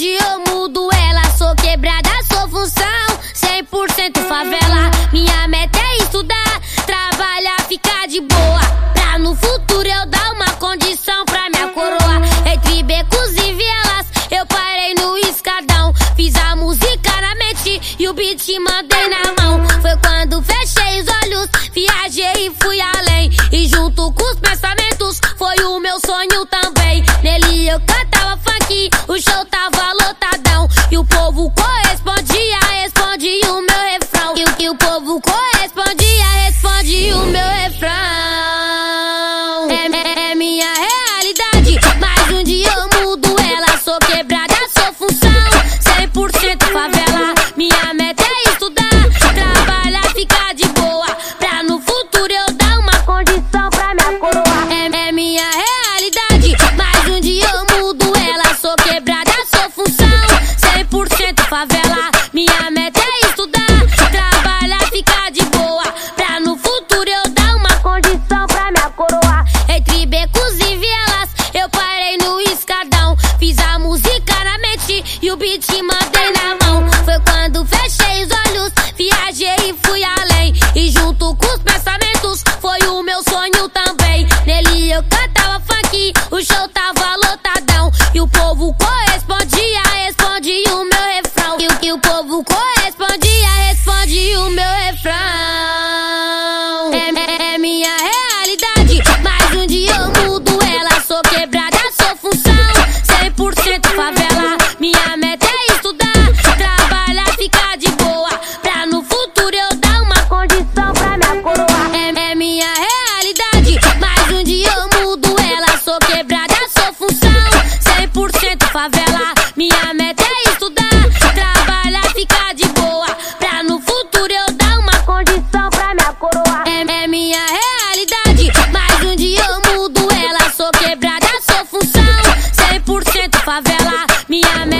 dia eu mudo ela. Sou quebrada, sou função. 100% favela. Minha meta é estudar, trabalhar, ficar de boa. Pra no futuro eu dar uma condição pra minha coroa. Entre becos e vielas, eu parei no escadão. Fiz a música na mente e o beat mandei na mão. Foi quando fechei favela. Minha meta é estudar, trabalhar, ficar de boa. Pra no futuro eu dar uma condição pra minha coroa. Entre becos e vielas, eu parei no escadão. Fiz a música na mente e o beat mandei na favela, minha meta